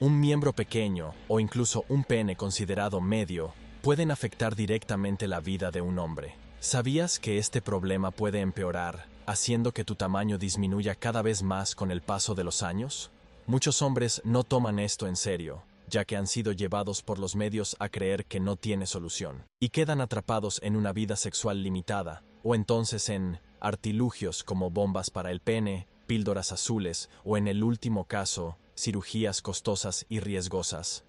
Un miembro pequeño o incluso un pene considerado medio pueden afectar directamente la vida de un hombre. ¿Sabías que este problema puede empeorar, haciendo que tu tamaño disminuya cada vez más con el paso de los años? Muchos hombres no toman esto en serio, ya que han sido llevados por los medios a creer que no tiene solución, y quedan atrapados en una vida sexual limitada, o entonces en artilugios como bombas para el pene, píldoras azules o en el último caso, cirugías costosas y riesgosas.